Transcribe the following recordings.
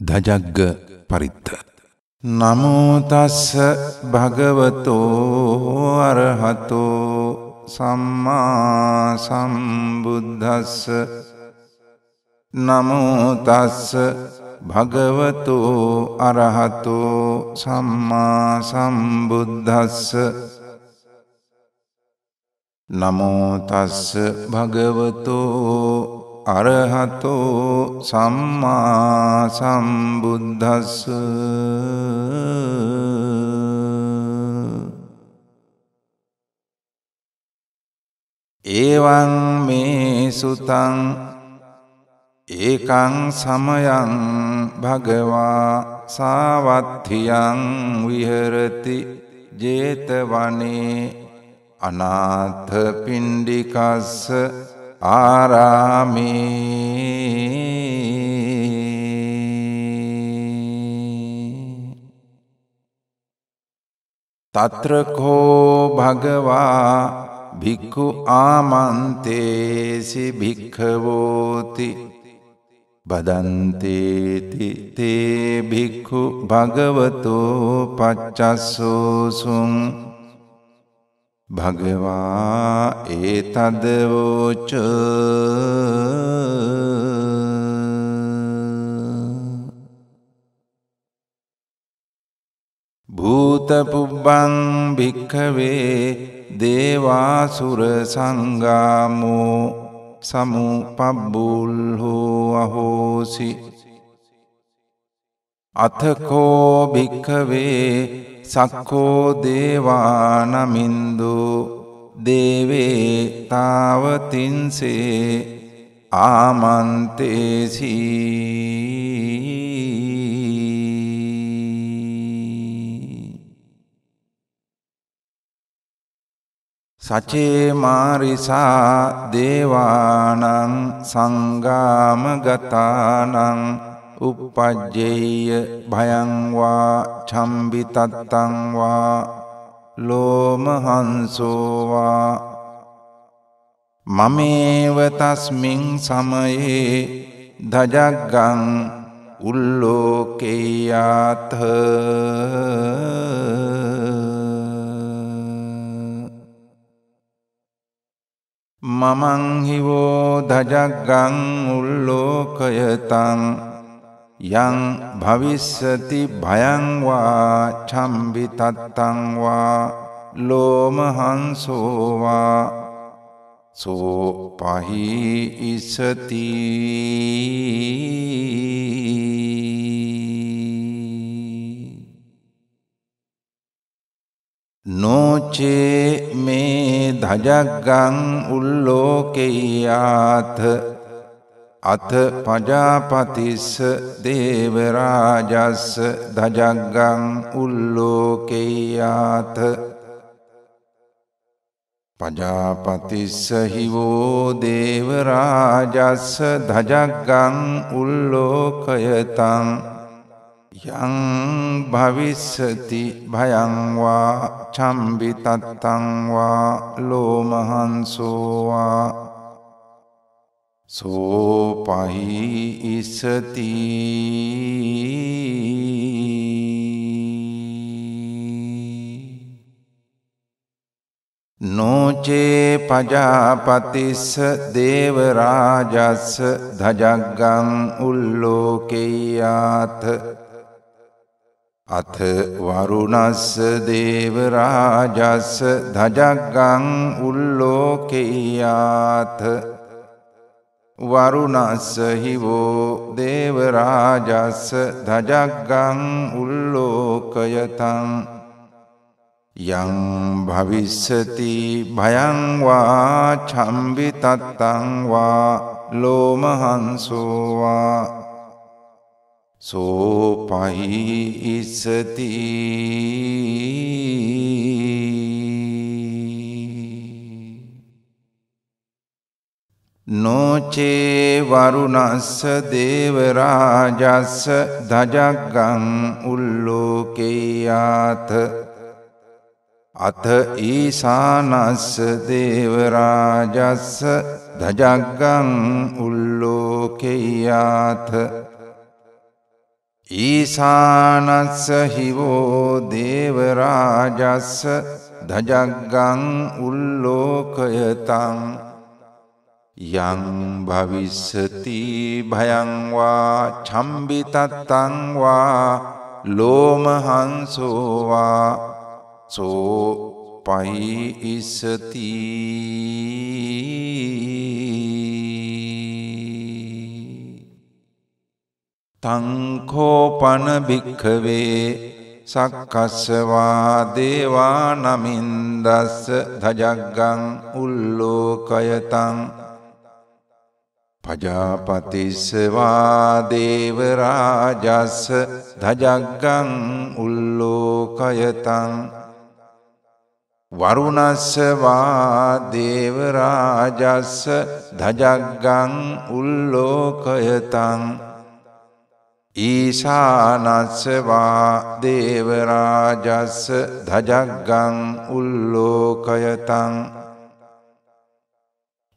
දජග්ග පරිත්ත. නමුතස්ස භගවතෝ අරහතෝ සම්මා සම්බුද්ධස්ස නමුතස්ස භගවතෝ අරහතෝ සම්මා සම්බුද්ධස්ස නමෝතස්ස භගවතෝ අරහතෝ සම්මා සම්බුද්ධස්ස ඒවං මේ සුතං ඒකං සමයං භගවා සාවත්තියං විහරති ජේතවනේ අනාථ පින්ඩිකස්ස ආරාමේ තත්‍රකෝ භගවා භික්ඛු ආමන්තේසි භික්ඛවෝති බදන්තේති තේ භික්ඛු භගවතෝ පච්චස්සෝසුං භගවා ඒතදවෝච භූතපුබ්බං භික්කවේ දේවාසුර සංගාමෝ සමුපබ්බුල්හෝ අහෝසි. අතකෝ භික්කවේ සක්කෝ දේවානමින්දු දේවේ තාවතින්සේ ආමන්තේසී සචේ මාරිසා දේවානං සංගාමගතානං උපජ්ජෙය්‍ය භයංවා චම්බිතත්තංවා ලෝමහන්සෝවා මමේව තස්මින් සමයේ දජග්ගං උල්ලෝකෙයාත මමංහිවෝ දජග්ගං උල්ලෝකයතං යං භවිස්සති භයංවා චම්බිතත්තංවා ලෝමහන්සෝවා සෝ පහි ඉසති නෝචේ මේ දජග්ගං උල්ලෝකෙයාත අත පජාපතිස්ස දේවරාජස්ස දජග්ගං උල්ලෝකෙයාත. පජාපතිස්ස හිවෝ දේවරාජස්ස දජග්ගං උල්ලෝකයතං. යං භවිස්සති භයංවා චම්බිතත්තංවා ලෝමහන්සෝවා සෝපහි ඉස්සති නෝචේ පජාපතිස්ස දේවරාජස්ස දජග්ගං උල්ලෝකෙයාත අත වරුණස්ස දේවරාජස්ස දජග්ගං උල්ලෝකෙයාත වරුණස්ස හිවෝ දේවරාජස්ස දජග්ගං උල්ලෝකයතං. යං භවිස්සති භයංවා චම්බිතත්තංවා ලෝමහන්සෝවා සෝපහි ඉස්සති නෝචේ වරුණස්ස දේවරාජස්ස දජග්ගං උල්ලෝකෙයාත. අත ඊසානස්ස දේවරාජස්ස දජග්ගං උල්ලෝකෙයාත. ඊසානස්ස හිවෝ දේවරාජස්ස දජග්ගං උල්ලෝකයතං. යං භවිස්සති භයංවා චම්බිතත්තංවා ලෝමහන්සෝවා සෝ පහි ඉස්සතිී. තංකෝපන භික්ඛවේ සක්කස්සවා දේවා නමින්දස්ස දජග්ගං උල්ලෝකයතං පජාපතිස්සවා දේවරාජස්ස දජග්ගං උල්ලෝකයතං වරුණස්සවා දේවරාජස්ස දජග්ගං උල්ලෝකයතං ඊශානස්සවා දේවරාජස්ස දජග්ගං උල්ලෝකයතං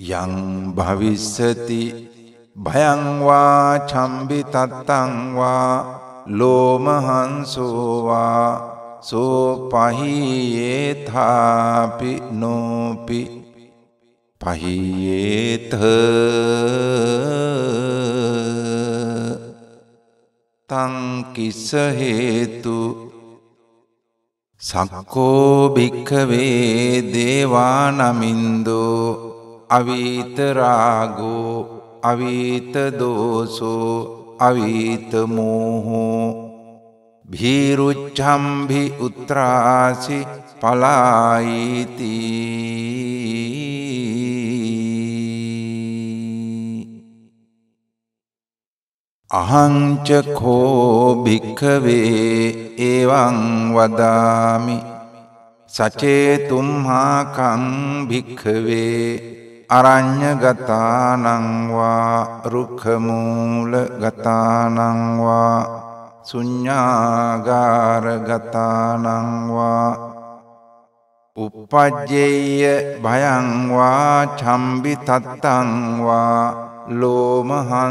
යං භවිස්සති භයංවා චම්බිතත්තංවා ලෝමහන්සෝවා සෝපහියේථාපි නෝපි පහියේත තංකිස්ස හේතු සක්කෝ භික්කවේ දේවානමින්දෝ අවිතරාගෝ අවිතදෝසෝ අවිතමෝහෝ භීරුච්චම්භි උත්‍රාසි පලායිතිී. අහංචකෝ භික්කවේ ඒවං වදාමි. සචේතුම්හාකං භික්කවේ අරං්ඥගතානංවා රුක්කමූලගතානංවා සුඤ්ඥාගාරගතානංවා උපජ්ජෙය භයංවා චම්බි තත්තංවා ලෝමහන්සෝවා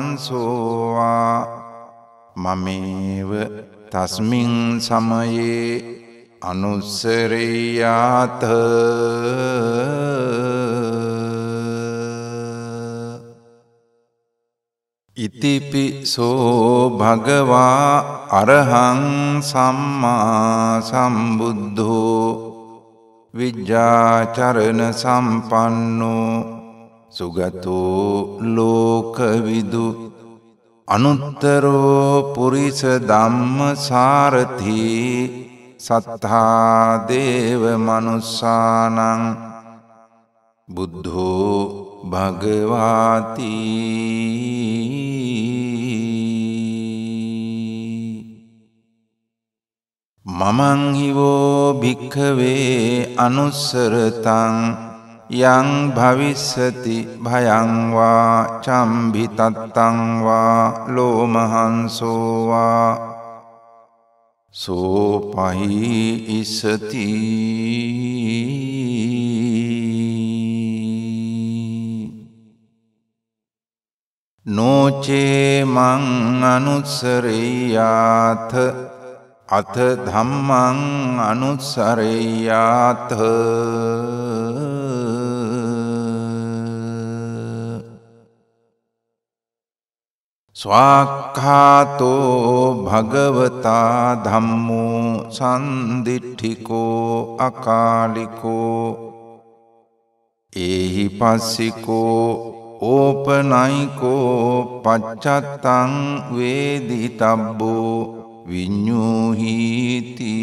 මමේව තස්මින් සමයේ අනුස්සරයාත ඉතිපිසෝ භගවා අරහං සම්මා සම්බුද්ධෝ විජ්ජාචරණ සම්පන්නෝ සුගතෝ ලෝකවිදු අනුත්තරෝ පුරිස ධම්ම සාරථී සත්තාදේව මනුස්සානං බුද්ධෝ භගවාති. මමංහිවෝ භික්කවේ අනුස්සරතං යං භවිස්සති භයංවා චම්භිතත්තංවා ලෝමහන්සෝවා සෝපහි ඉස්සති නෝචේමං අනුත්සරයාත අත ධම්මං අනුත්සරයාත ස්වාක්ඛාතෝ භගවතා ධම්මෝ සන්දිට්ඨිකෝ අකාලිකෝ ඒහි පස්සිකෝ ඕපනයිකෝ පච්චත්තං වේදිතබ්බෝ විඤ්ඤූහිතී.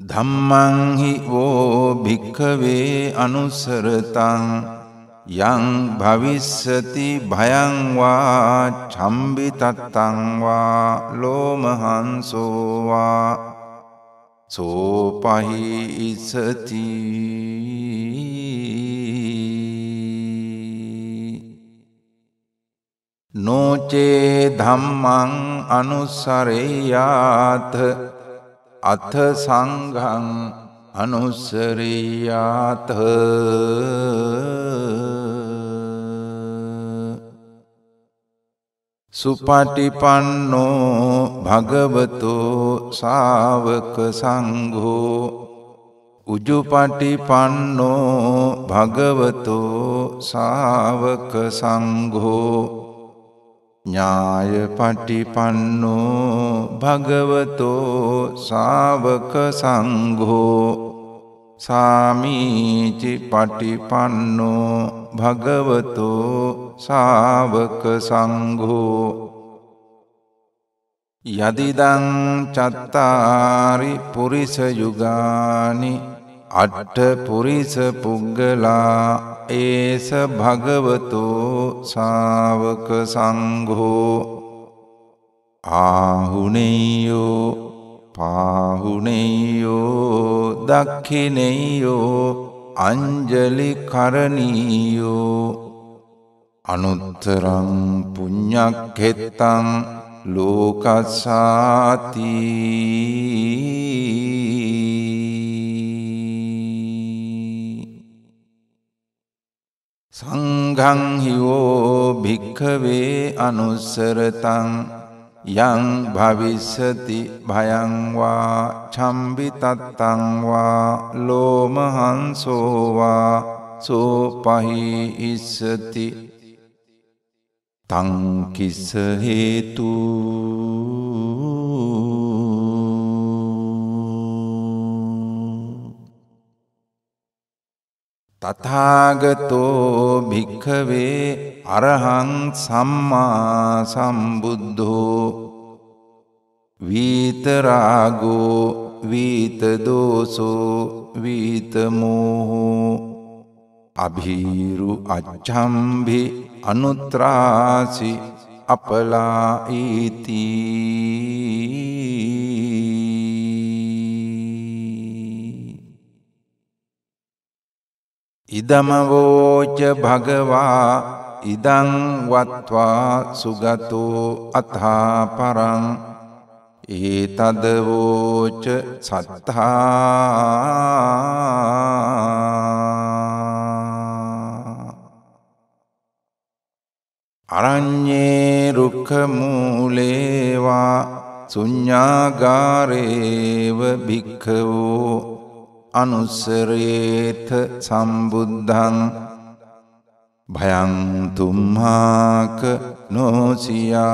ධම්මංහි වෝ භික්කවේ අනුසරතං යං භවිස්සති භයංවා චම්බිතත්තංවා ලෝමහන්සෝවා සෝපහි ඉසති. නෝචේ ධම්මං අනුසරයාත. අත සංඝං අනුස්සරියාත සුපටිපන්නෝ භගවතෝ සාවක සංඝෝ උජුපටිපන්නෝ භගවතෝ සාවක සංඝෝ ඥායපටිපන්නෝ භගවතෝ සාවක සංඝෝ සාමීචි පටිපන්නෝ භගවතෝ සාවක සංඝෝ. යදිදං චත්තාරි පුරිස යුගානි අට්ඨ පුරිස පුග්ගලා ඒස භගවතෝ සාවක සංඝෝ. ආහුනෙයෝ පාහුනෙයෝ දක්ඛිනෙයෝ අංජලි කරණීයෝ අනුත්තරං පුඤ්ඤක්ඛෙත්තං ලෝකස්සාති සංඝංහිවෝ භික්ඛවේ අනුස්සරතං යං භවිස්සති භයංවා චම්බිතත්තංවා ලෝමහන්සෝවා සෝපහි ඉස්සති තංකිස්ස හේතුූ තථාගතෝ භික්ඛවේ අරහං සම්මා සම්බුද්ධෝ වීතරාගෝ වීතදෝසෝ වීතමෝහෝ අභීරු අච්ඡම්භි අනුත්‍රාසි අපලා ඊතී ඉදමවෝච භගවා ඉදං වත්වා සුගතෝ අථා පරං ඒතදවෝච සත්තා අරඤ්ඤේ රුක්ඛ මූලේවා සුඤ්ඤාගාරේව භික්ඛවෝ අනුස්සරේත සම්බුද්ධං භයං තුම්හාක නෝසියා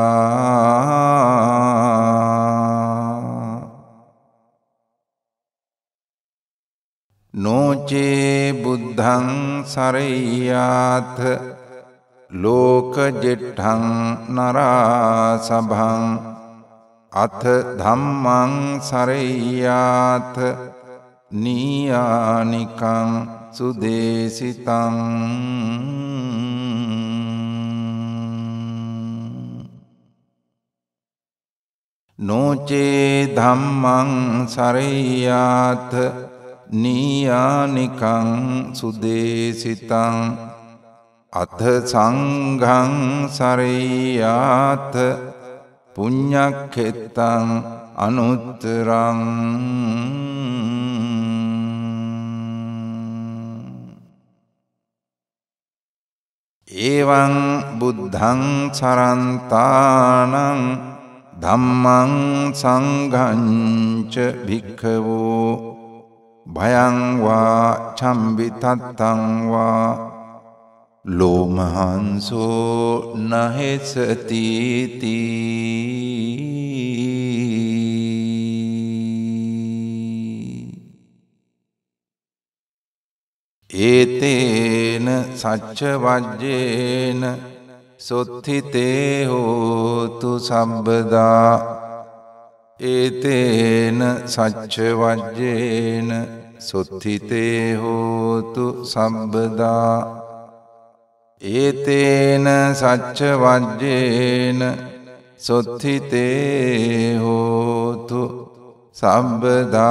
නෝචේ බුද්ධං සරයාත ලෝකජෙට්ඨං නරා සභං අත ධම්මං සරයාත නීයානිකං සුදේසිතං නෝචේ ධම්මං සරයාත නීයානිකං සුදේසිතං අත සංඝං සරයාත පුඤ්ඤක්ඛෙත්තං අනුත්තරං ඒවං බුද්ධං සරන්තානං ධම්මං සංඝංච භික්ඛවෝ භයං වා චම්බිතත්තං වා ලෝමහංසෝ නහෙසති ඒතේන සච්ච වජ්ජේන සොත්හිතේ හෝතු සම්බදා ඒතේන සච්ච වජ්ජේන සොත්හිතේ හෝතු සම්බදා ඒතේන සච්ච වජ්ජේන සොත්හිතේ හෝතු සම්බදා